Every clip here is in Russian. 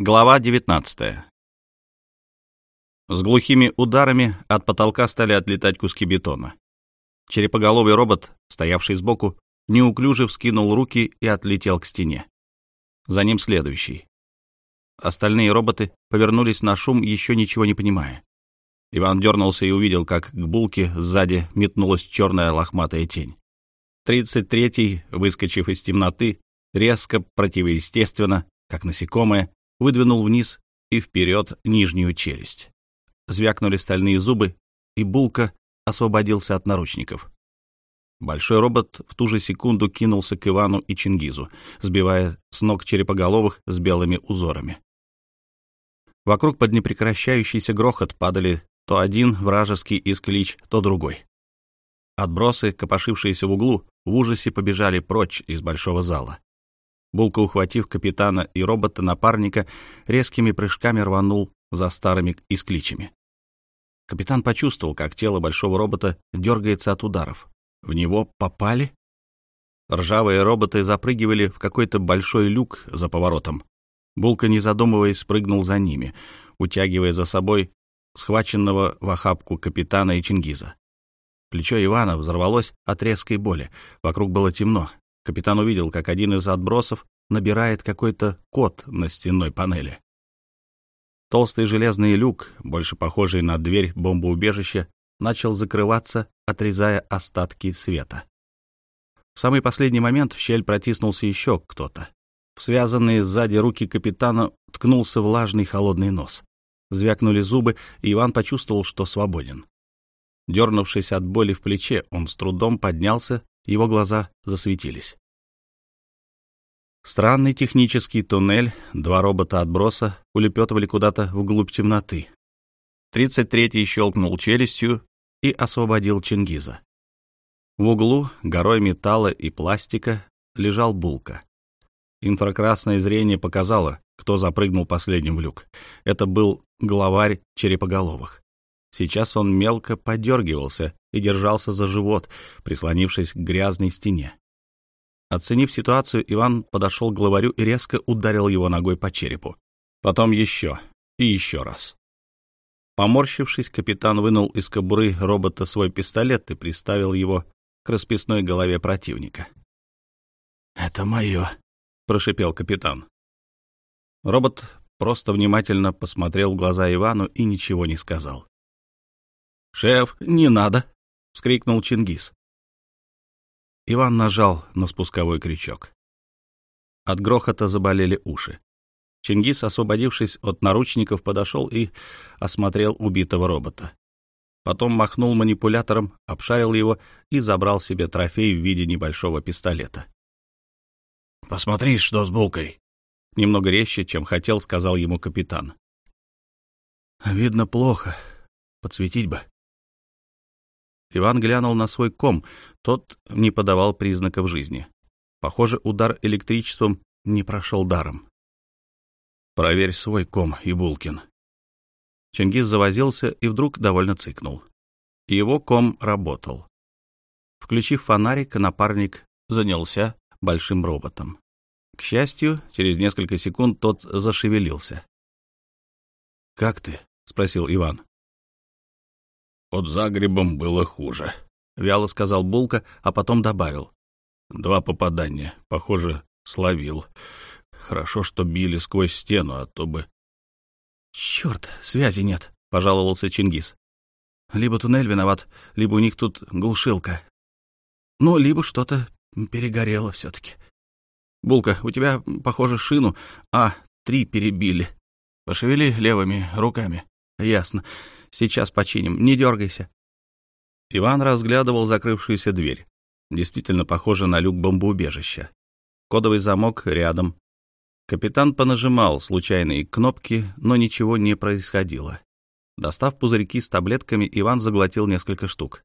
Глава 19 С глухими ударами от потолка стали отлетать куски бетона. Черепоголовый робот, стоявший сбоку, неуклюже вскинул руки и отлетел к стене. За ним следующий. Остальные роботы повернулись на шум, еще ничего не понимая. Иван дернулся и увидел, как к булке сзади метнулась черная лохматая тень. Тридцать третий, выскочив из темноты, резко, противоестественно, как насекомое, выдвинул вниз и вперед нижнюю челюсть. Звякнули стальные зубы, и Булка освободился от наручников. Большой робот в ту же секунду кинулся к Ивану и Чингизу, сбивая с ног черепоголовых с белыми узорами. Вокруг под непрекращающийся грохот падали то один вражеский исклич, то другой. Отбросы, копошившиеся в углу, в ужасе побежали прочь из большого зала. Булка, ухватив капитана и робота-напарника, резкими прыжками рванул за старыми искличами. Капитан почувствовал, как тело большого робота дергается от ударов. В него попали? Ржавые роботы запрыгивали в какой-то большой люк за поворотом. Булка, не задумываясь, спрыгнул за ними, утягивая за собой схваченного в охапку капитана и Чингиза. Плечо Ивана взорвалось от резкой боли. Вокруг было темно. Капитан увидел, как один из отбросов набирает какой-то код на стенной панели. Толстый железный люк, больше похожий на дверь бомбоубежища, начал закрываться, отрезая остатки света. В самый последний момент в щель протиснулся еще кто-то. В связанные сзади руки капитана ткнулся влажный холодный нос. Звякнули зубы, и Иван почувствовал, что свободен. Дернувшись от боли в плече, он с трудом поднялся, его глаза засветились. Странный технический туннель, два робота-отброса улепетывали куда-то вглубь темноты. Тридцать третий щелкнул челюстью и освободил Чингиза. В углу, горой металла и пластика, лежал булка. Инфракрасное зрение показало, кто запрыгнул последним в люк. Это был главарь черепоголовых. Сейчас он мелко подергивался и держался за живот, прислонившись к грязной стене. Оценив ситуацию, Иван подошел к главарю и резко ударил его ногой по черепу. Потом еще и еще раз. Поморщившись, капитан вынул из кобуры робота свой пистолет и приставил его к расписной голове противника. «Это мое», — прошипел капитан. Робот просто внимательно посмотрел в глаза Ивану и ничего не сказал. «Шеф, не надо!» — вскрикнул Чингис. Иван нажал на спусковой крючок. От грохота заболели уши. Чингис, освободившись от наручников, подошел и осмотрел убитого робота. Потом махнул манипулятором, обшарил его и забрал себе трофей в виде небольшого пистолета. «Посмотри, что с булкой!» Немного резче, чем хотел, сказал ему капитан. «Видно плохо. Подсветить бы». Иван глянул на свой ком. Тот не подавал признаков жизни. Похоже, удар электричеством не прошел даром. «Проверь свой ком, Ибулкин». Чингис завозился и вдруг довольно цыкнул. Его ком работал. Включив фонарик, напарник занялся большим роботом. К счастью, через несколько секунд тот зашевелился. «Как ты?» — спросил Иван. Под Загребом было хуже, — вяло сказал Булка, а потом добавил. Два попадания, похоже, словил. Хорошо, что били сквозь стену, а то бы... — Черт, связи нет, — пожаловался Чингис. Либо туннель виноват, либо у них тут глушилка. Ну, либо что-то перегорело все-таки. Булка, у тебя, похоже, шину А3 перебили. Пошевели левыми руками. Ясно. Сейчас починим. Не дергайся. Иван разглядывал закрывшуюся дверь. Действительно похоже на люк бомбоубежища. Кодовый замок рядом. Капитан понажимал случайные кнопки, но ничего не происходило. Достав пузырьки с таблетками, Иван заглотил несколько штук.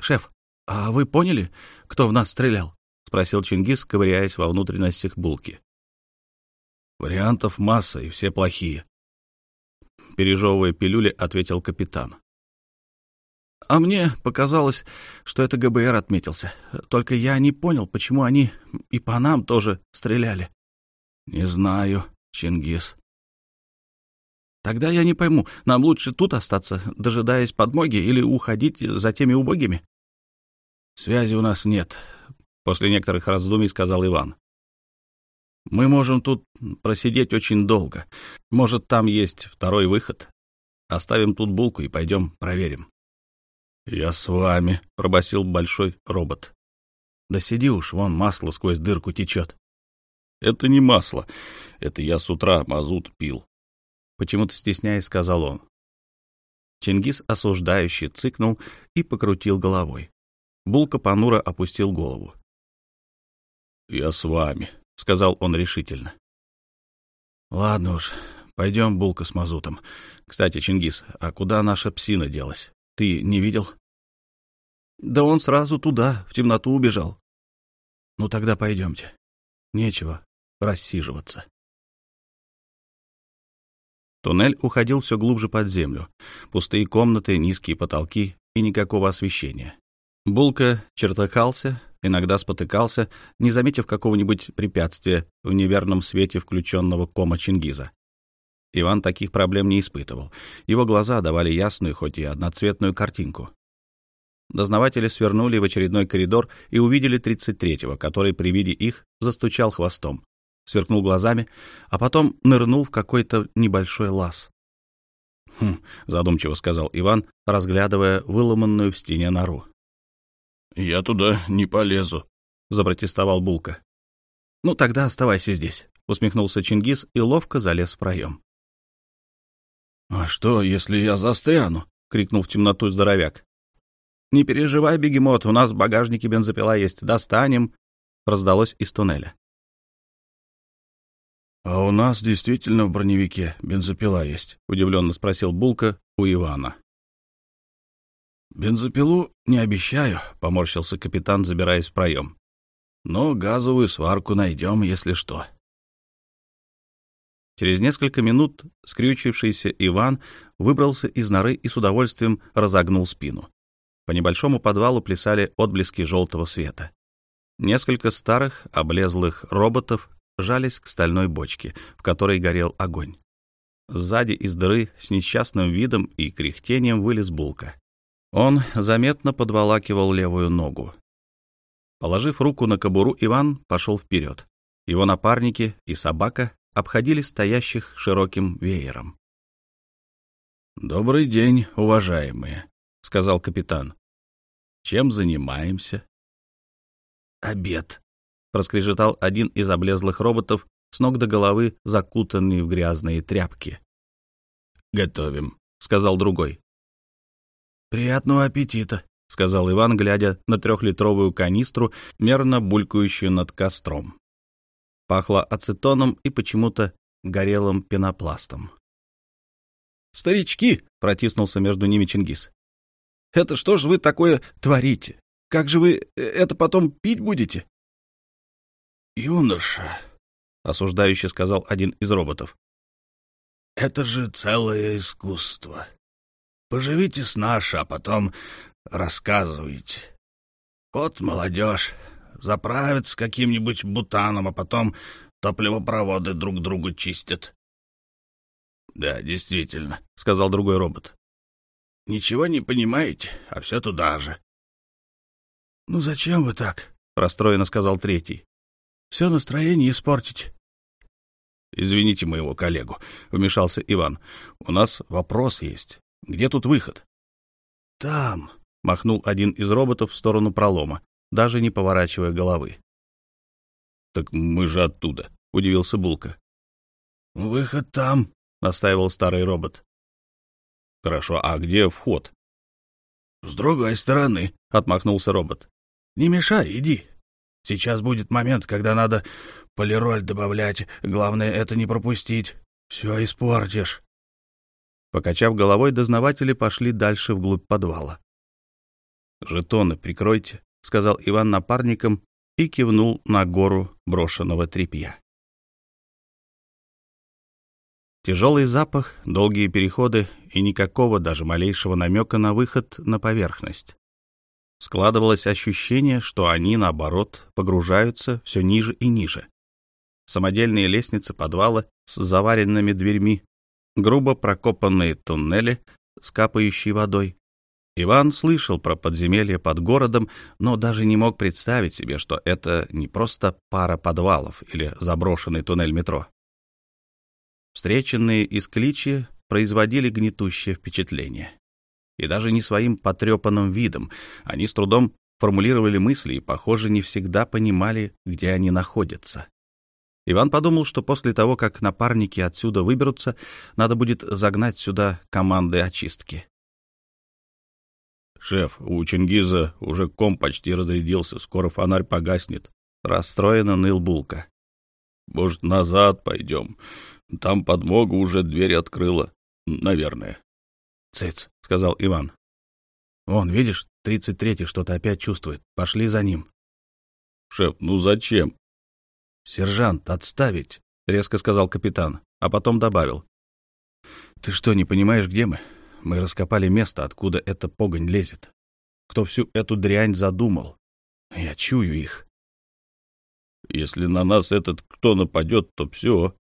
«Шеф, а вы поняли, кто в нас стрелял?» — спросил Чингис, ковыряясь во внутренностях булки. «Вариантов масса, и все плохие пережевывая пилюли, ответил капитан. А мне показалось, что это ГБР отметился. Только я не понял, почему они и по нам тоже стреляли. Не знаю, Чингис, Тогда я не пойму, нам лучше тут остаться, дожидаясь подмоги, или уходить за теми убогими? Связи у нас нет, после некоторых раздумий сказал Иван. Мы можем тут просидеть очень долго. Может, там есть второй выход. Оставим тут булку и пойдем проверим. «Я с вами», — пробасил большой робот. «Да сиди уж, вон масло сквозь дырку течет». «Это не масло. Это я с утра мазут пил», — почему-то стесняясь сказал он. Чингис осуждающий цыкнул и покрутил головой. Булка понуро опустил голову. «Я с вами», — сказал он решительно. «Ладно уж, пойдем, Булка с мазутом. Кстати, Чингис, а куда наша псина делась? Ты не видел?» «Да он сразу туда, в темноту убежал». «Ну тогда пойдемте. Нечего рассиживаться». Туннель уходил все глубже под землю. Пустые комнаты, низкие потолки и никакого освещения. Булка чертыхался, иногда спотыкался, не заметив какого-нибудь препятствия в неверном свете включенного кома Чингиза. Иван таких проблем не испытывал. Его глаза давали ясную, хоть и одноцветную картинку. Дознаватели свернули в очередной коридор и увидели 33-го, который при виде их застучал хвостом, сверкнул глазами, а потом нырнул в какой-то небольшой лаз. «Хм», — задумчиво сказал Иван, разглядывая выломанную в стене нору. «Я туда не полезу», — запротестовал Булка. «Ну, тогда оставайся здесь», — усмехнулся Чингис и ловко залез в проем. «А что, если я застряну?» — крикнул в темноту здоровяк. «Не переживай, бегемот, у нас в багажнике бензопила есть, достанем», — раздалось из туннеля. «А у нас действительно в броневике бензопила есть?» — удивленно спросил Булка у Ивана. «Бензопилу не обещаю», — поморщился капитан, забираясь в проем. «Но газовую сварку найдем, если что». Через несколько минут скрючившийся Иван выбрался из норы и с удовольствием разогнул спину. По небольшому подвалу плясали отблески желтого света. Несколько старых, облезлых роботов жались к стальной бочке, в которой горел огонь. Сзади из дыры с несчастным видом и кряхтением вылез булка. Он заметно подволакивал левую ногу. Положив руку на кобуру, Иван пошел вперед. Его напарники и собака обходили стоящих широким веером. «Добрый день, уважаемые», — сказал капитан. «Чем занимаемся?» «Обед», — проскрежетал один из облезлых роботов, с ног до головы закутанный в грязные тряпки. «Готовим», — сказал другой. «Приятного аппетита», — сказал Иван, глядя на трехлитровую канистру, мерно булькающую над костром. Пахло ацетоном и почему-то горелым пенопластом. «Старички!» — протиснулся между ними Чингис. «Это что ж вы такое творите? Как же вы э, это потом пить будете?» «Юноша», — осуждающе сказал один из роботов, — «это же целое искусство. Поживите с нашей, а потом рассказывайте. Вот молодежь заправится каким-нибудь бутаном, а потом топливопроводы друг другу чистят. — Да, действительно, — сказал другой робот. — Ничего не понимаете, а все туда же. — Ну зачем вы так? — расстроенно сказал третий. — Все настроение испортить. — Извините моего коллегу, — вмешался Иван. — У нас вопрос есть. Где тут выход? — Там, — махнул один из роботов в сторону пролома, даже не поворачивая головы. — Так мы же оттуда, — удивился Булка. — Выход там, — настаивал старый робот. — Хорошо, а где вход? — С другой стороны, — отмахнулся робот. — Не мешай, иди. Сейчас будет момент, когда надо полироль добавлять. Главное, это не пропустить. Все испортишь. Покачав головой, дознаватели пошли дальше вглубь подвала. «Жетоны прикройте», — сказал Иван напарникам и кивнул на гору брошенного тряпья. Тяжелый запах, долгие переходы и никакого даже малейшего намека на выход на поверхность. Складывалось ощущение, что они, наоборот, погружаются все ниже и ниже. Самодельные лестницы подвала с заваренными дверьми грубо прокопанные туннели с капающей водой. Иван слышал про подземелье под городом, но даже не мог представить себе, что это не просто пара подвалов или заброшенный туннель метро. Встреченные из кличи производили гнетущее впечатление. И даже не своим потрепанным видом, они с трудом формулировали мысли и, похоже, не всегда понимали, где они находятся. Иван подумал, что после того, как напарники отсюда выберутся, надо будет загнать сюда команды очистки. «Шеф, у Чингиза уже ком почти разрядился, скоро фонарь погаснет», — расстроенно ныл Булка. «Может, назад пойдем? Там подмога уже дверь открыла, наверное». «Цыц», — сказал Иван. «Вон, видишь, тридцать третий что-то опять чувствует. Пошли за ним». «Шеф, ну зачем?» «Сержант, отставить!» — резко сказал капитан, а потом добавил. «Ты что, не понимаешь, где мы? Мы раскопали место, откуда эта погонь лезет. Кто всю эту дрянь задумал? Я чую их». «Если на нас этот кто нападет, то все.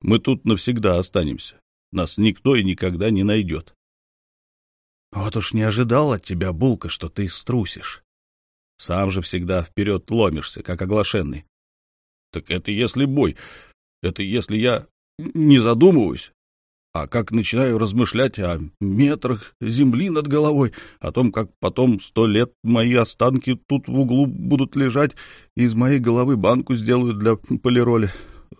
Мы тут навсегда останемся. Нас никто и никогда не найдет». «Вот уж не ожидал от тебя, Булка, что ты струсишь. Сам же всегда вперед ломишься, как оглашенный. Так это если бой. Это если я не задумываюсь. А как начинаю размышлять о метрах земли над головой, о том, как потом сто лет мои останки тут в углу будут лежать, и из моей головы банку сделают для полироли,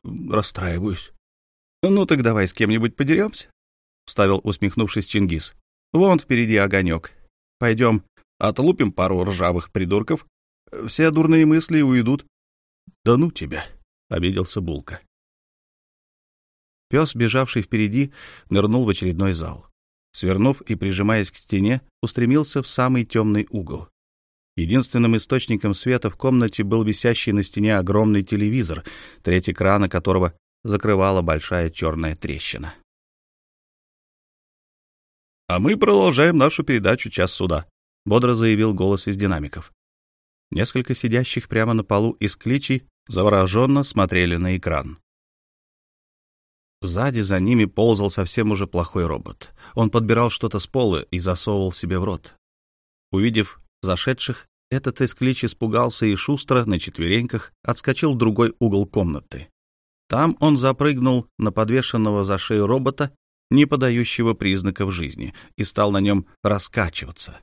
расстраиваюсь. — Ну так давай с кем-нибудь подеремся, — вставил, усмехнувшись Чингис. — Вон впереди огонек. Пойдем, отлупим пару ржавых придурков. Все дурные мысли уйдут. «Да ну тебя!» — обиделся Булка. Пес, бежавший впереди, нырнул в очередной зал. Свернув и прижимаясь к стене, устремился в самый темный угол. Единственным источником света в комнате был висящий на стене огромный телевизор, треть экрана которого закрывала большая черная трещина. «А мы продолжаем нашу передачу «Час суда», — бодро заявил голос из динамиков. Несколько сидящих прямо на полу из кличей завороженно смотрели на экран. Сзади за ними ползал совсем уже плохой робот. Он подбирал что-то с пола и засовывал себе в рот. Увидев зашедших, этот эсклич испугался и шустро на четвереньках отскочил в другой угол комнаты. Там он запрыгнул на подвешенного за шею робота, не подающего признаков жизни, и стал на нем раскачиваться.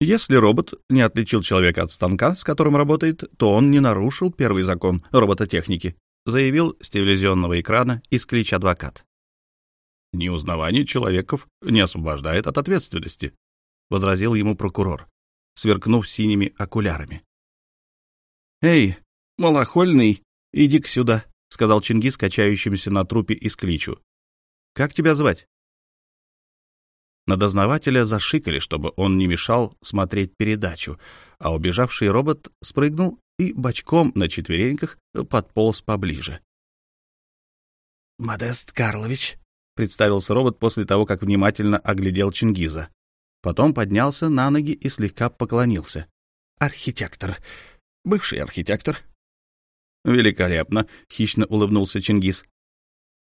Если робот не отличил человека от станка, с которым работает, то он не нарушил первый закон робототехники, заявил с телевизионного экрана исклич-адвокат. «Неузнавание человеков не освобождает от ответственности», — возразил ему прокурор, сверкнув синими окулярами. «Эй, малохольный, иди-ка сюда», — сказал Чингис, качающимся на трупе искличу. «Как тебя звать?» На дознавателя зашикали, чтобы он не мешал смотреть передачу, а убежавший робот спрыгнул и бочком на четвереньках подполз поближе. «Модест Карлович», — представился робот после того, как внимательно оглядел Чингиза. Потом поднялся на ноги и слегка поклонился. «Архитектор. Бывший архитектор». «Великолепно», — хищно улыбнулся Чингис.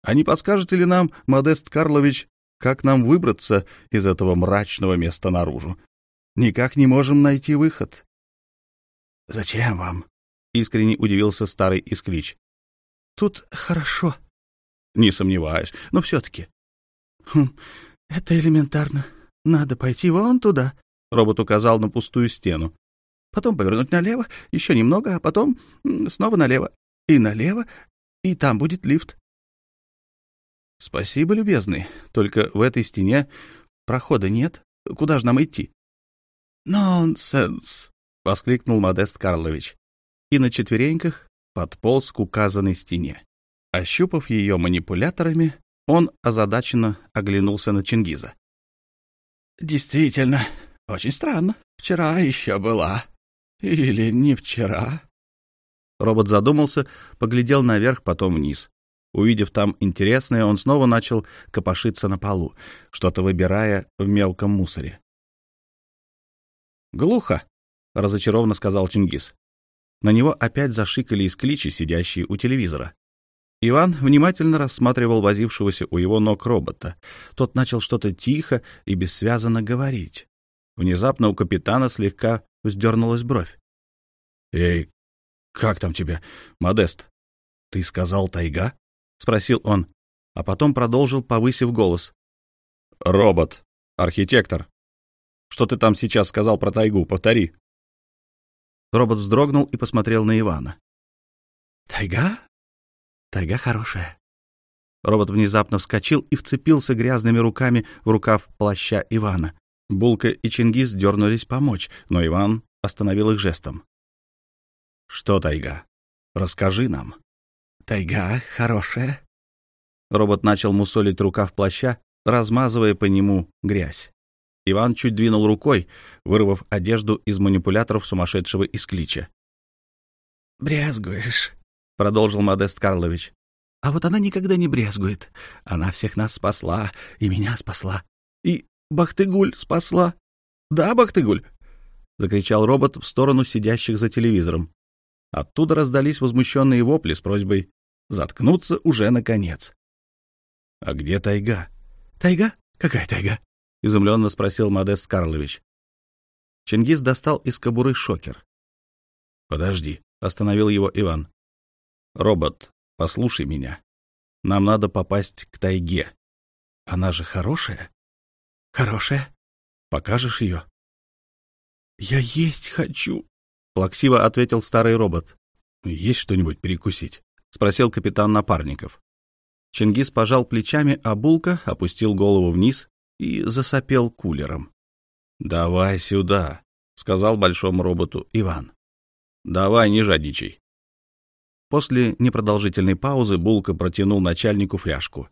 «А не подскажете ли нам, Модест Карлович, как нам выбраться из этого мрачного места наружу? Никак не можем найти выход. — Зачем вам? — искренне удивился старый исклич. — Тут хорошо. — Не сомневаюсь, но все-таки. Хм, — Это элементарно. Надо пойти вон туда. Робот указал на пустую стену. Потом повернуть налево, еще немного, а потом снова налево. И налево, и там будет лифт. — Спасибо, любезный. Только в этой стене прохода нет. Куда же нам идти? — Нонсенс! — воскликнул Модест Карлович. И на четвереньках подполз к указанной стене. Ощупав ее манипуляторами, он озадаченно оглянулся на Чингиза. — Действительно, очень странно. Вчера еще была. Или не вчера? Робот задумался, поглядел наверх, потом вниз. Увидев там интересное, он снова начал копошиться на полу, что-то выбирая в мелком мусоре. «Глухо», — разочарованно сказал Чингис. На него опять зашикали из кличи, сидящие у телевизора. Иван внимательно рассматривал возившегося у его ног робота. Тот начал что-то тихо и бессвязно говорить. Внезапно у капитана слегка вздернулась бровь. — Эй, как там тебя, Модест? Ты сказал тайга? — спросил он, а потом продолжил, повысив голос. — Робот, архитектор. Что ты там сейчас сказал про тайгу? Повтори. Робот вздрогнул и посмотрел на Ивана. «Тайга? Тайга хорошая». Робот внезапно вскочил и вцепился грязными руками в рукав плаща Ивана. Булка и Чингис дернулись помочь, но Иван остановил их жестом. «Что тайга? Расскажи нам». «Тайга хорошая». Робот начал мусолить рукав плаща, размазывая по нему грязь. Иван чуть двинул рукой, вырвав одежду из манипуляторов сумасшедшего исклича. «Брезгуешь», — продолжил Модест Карлович. «А вот она никогда не брезгует. Она всех нас спасла, и меня спасла, и Бахтыгуль спасла. Да, Бахтыгуль?» — закричал робот в сторону сидящих за телевизором. Оттуда раздались возмущенные вопли с просьбой заткнуться уже наконец. «А где тайга?» «Тайга? Какая тайга?» — изумленно спросил Модест Карлович. Чингис достал из кобуры шокер. «Подожди», — остановил его Иван. «Робот, послушай меня. Нам надо попасть к тайге. Она же хорошая?» «Хорошая. Покажешь ее?» «Я есть хочу», — плаксиво ответил старый робот. «Есть что-нибудь перекусить?» — спросил капитан напарников. Чингис пожал плечами, а Булка опустил голову вниз и засопел кулером. «Давай сюда», — сказал большому роботу Иван. «Давай, не жадничай». После непродолжительной паузы Булка протянул начальнику фляжку.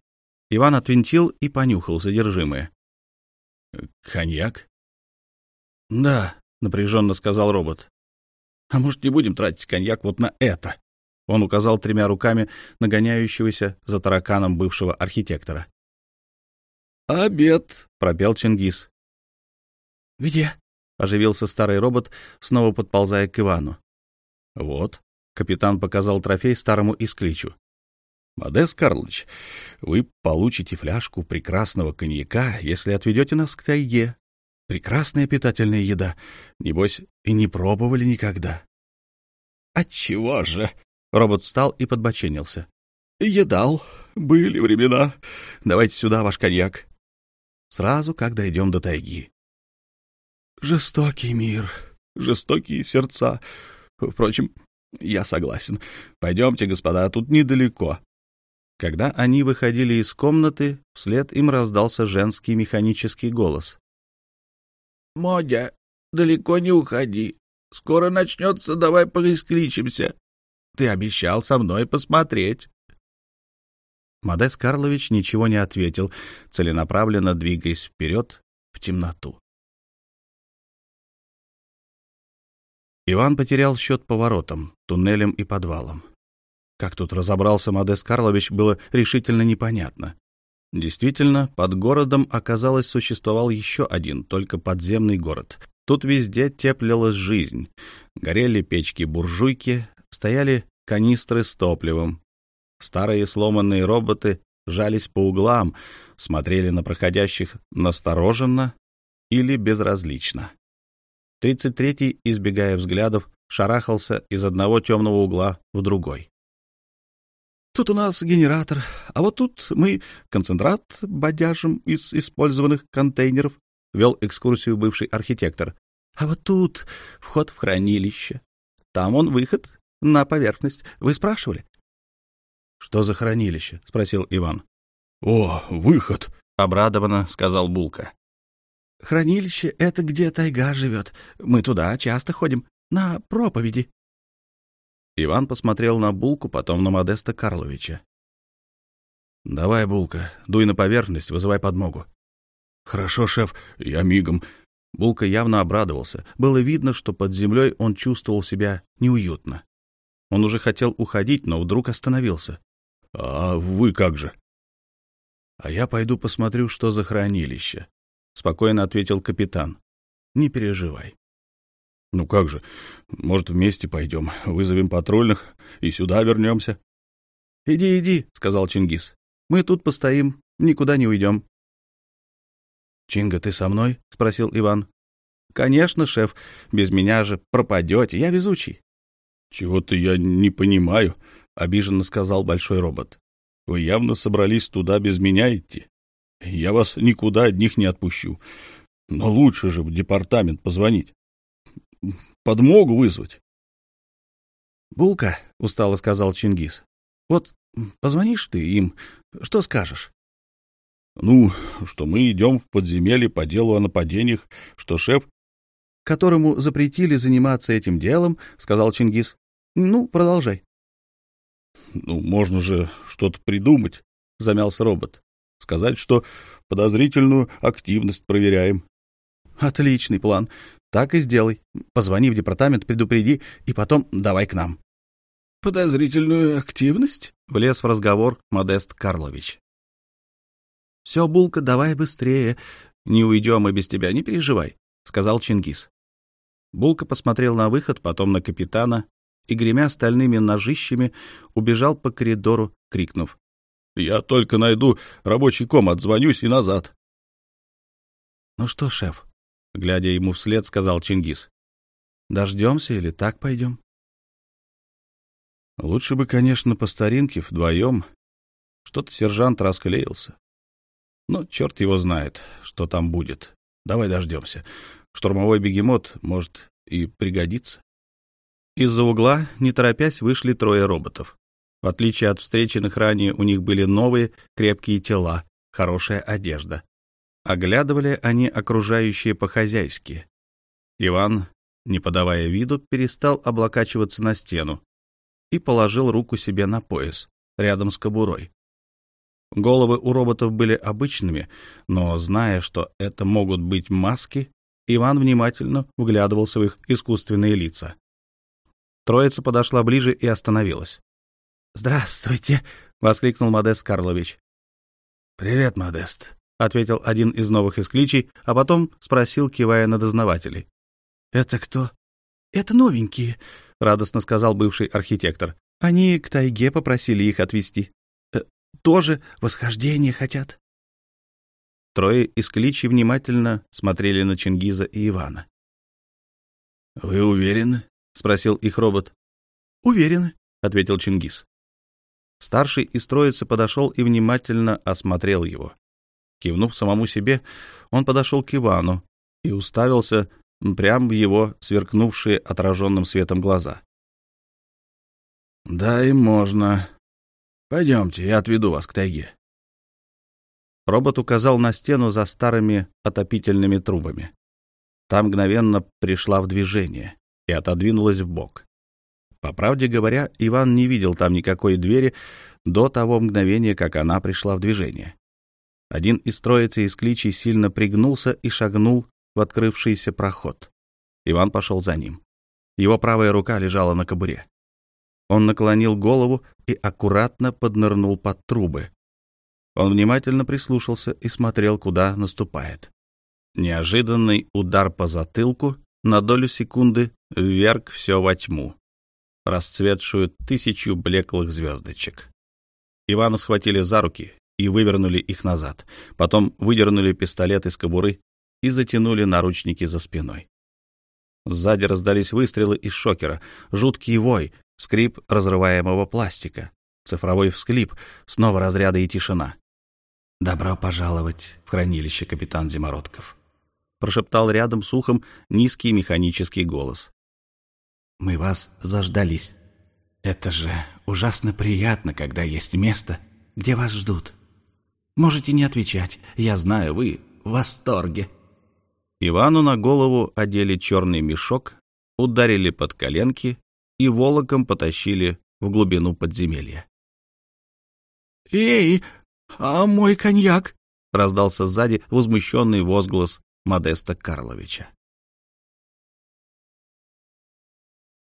Иван отвинтил и понюхал содержимое. «Коньяк?» «Да», — напряженно сказал робот. «А может, не будем тратить коньяк вот на это?» Он указал тремя руками нагоняющегося за тараканом бывшего архитектора. «Обед!» — пропел Чингис. «Где?» — оживился старый робот, снова подползая к Ивану. «Вот», — капитан показал трофей старому искличу. «Модес Карлович, вы получите фляжку прекрасного коньяка, если отведете нас к тайге. Прекрасная питательная еда. Небось, и не пробовали никогда». «Отчего же?» — робот встал и подбоченился. «Едал. Были времена. Давайте сюда ваш коньяк сразу, как дойдем до тайги. Жестокий мир, жестокие сердца. Впрочем, я согласен. Пойдемте, господа, тут недалеко. Когда они выходили из комнаты, вслед им раздался женский механический голос. — Модя, далеко не уходи. Скоро начнется, давай поискричимся. Ты обещал со мной посмотреть. Модес Карлович ничего не ответил, целенаправленно двигаясь вперед в темноту. Иван потерял счет поворотам, туннелям и подвалам. Как тут разобрался Модес Карлович, было решительно непонятно. Действительно, под городом, оказалось, существовал еще один, только подземный город. Тут везде теплилась жизнь. Горели печки-буржуйки, стояли канистры с топливом, Старые сломанные роботы жались по углам, смотрели на проходящих настороженно или безразлично. Тридцать третий, избегая взглядов, шарахался из одного темного угла в другой. Тут у нас генератор, а вот тут мы концентрат бодяжим из использованных контейнеров, вел экскурсию бывший архитектор. А вот тут вход в хранилище. Там он выход на поверхность. Вы спрашивали? «Что за хранилище?» — спросил Иван. «О, выход!» — обрадованно сказал Булка. «Хранилище — это где тайга живет. Мы туда часто ходим, на проповеди». Иван посмотрел на Булку, потом на Модеста Карловича. «Давай, Булка, дуй на поверхность, вызывай подмогу». «Хорошо, шеф, я мигом». Булка явно обрадовался. Было видно, что под землей он чувствовал себя неуютно. Он уже хотел уходить, но вдруг остановился. «А вы как же?» «А я пойду посмотрю, что за хранилище», — спокойно ответил капитан. «Не переживай». «Ну как же? Может, вместе пойдем, вызовем патрульных и сюда вернемся?» Иди, иди, — сказал Чингис. Мы тут постоим, никуда не уйдем. Чинга, ты со мной? — спросил Иван. Конечно, шеф, без меня же пропадете, я везучий. Чего-то я не понимаю, — обиженно сказал большой робот. Вы явно собрались туда без меня идти. Я вас никуда одних не отпущу. Но лучше же в департамент позвонить. Подмогу вызвать. «Булка», — устало сказал Чингис, — «вот позвонишь ты им, что скажешь?» «Ну, что мы идем в подземелье по делу о нападениях, что шеф...» «Которому запретили заниматься этим делом», — сказал Чингис. «Ну, продолжай». «Ну, можно же что-то придумать», — замялся робот. «Сказать, что подозрительную активность проверяем». «Отличный план. Так и сделай. Позвони в департамент, предупреди, и потом давай к нам». «Подозрительную активность?» — влез в разговор Модест Карлович. «Все, Булка, давай быстрее. Не уйдем мы без тебя, не переживай», — сказал Чингис. Булка посмотрел на выход, потом на капитана и, гремя стальными ножищами, убежал по коридору, крикнув. «Я только найду рабочий ком, отзвонюсь и назад». «Ну что, шеф?» — глядя ему вслед, сказал Чингис. «Дождемся или так пойдем?» Лучше бы, конечно, по старинке, вдвоем. Что-то сержант расклеился. Но черт его знает, что там будет. Давай дождемся. Штурмовой бегемот, может, и пригодится. Из-за угла, не торопясь, вышли трое роботов. В отличие от встреченных ранее, у них были новые, крепкие тела, хорошая одежда. Оглядывали они окружающие по-хозяйски. Иван, не подавая виду, перестал облокачиваться на стену, и положил руку себе на пояс, рядом с кобурой. Головы у роботов были обычными, но, зная, что это могут быть маски, Иван внимательно вглядывался в их искусственные лица. Троица подошла ближе и остановилась. «Здравствуйте!» — воскликнул Модест Карлович. «Привет, Модест», — ответил один из новых искличей, а потом спросил, кивая на дознавателей. «Это кто?» «Это новенькие», — радостно сказал бывший архитектор. «Они к тайге попросили их отвезти. Э, тоже восхождение хотят». Трое из внимательно смотрели на Чингиза и Ивана. «Вы уверены?» — спросил их робот. «Уверены», — ответил Чингис. Старший из троицы подошел и внимательно осмотрел его. Кивнув самому себе, он подошел к Ивану и уставился прямо в его сверкнувшие отраженным светом глаза. «Да, и можно. Пойдемте, я отведу вас к тайге». Робот указал на стену за старыми отопительными трубами. Та мгновенно пришла в движение и отодвинулась в бок. По правде говоря, Иван не видел там никакой двери до того мгновения, как она пришла в движение. Один из троицы из кличей сильно пригнулся и шагнул в открывшийся проход. Иван пошел за ним. Его правая рука лежала на кобуре. Он наклонил голову и аккуратно поднырнул под трубы. Он внимательно прислушался и смотрел, куда наступает. Неожиданный удар по затылку на долю секунды вверг все во тьму, расцветшую тысячу блеклых звездочек. Ивана схватили за руки и вывернули их назад. Потом выдернули пистолет из кобуры и затянули наручники за спиной. Сзади раздались выстрелы из шокера, жуткий вой, скрип разрываемого пластика, цифровой всклип, снова разряды и тишина. «Добро пожаловать в хранилище, капитан Зимородков», — прошептал рядом с ухом низкий механический голос. «Мы вас заждались. Это же ужасно приятно, когда есть место, где вас ждут. Можете не отвечать, я знаю, вы в восторге». Ивану на голову одели черный мешок, ударили под коленки и волоком потащили в глубину подземелья. «Эй, а мой коньяк?» — раздался сзади возмущенный возглас Модеста Карловича.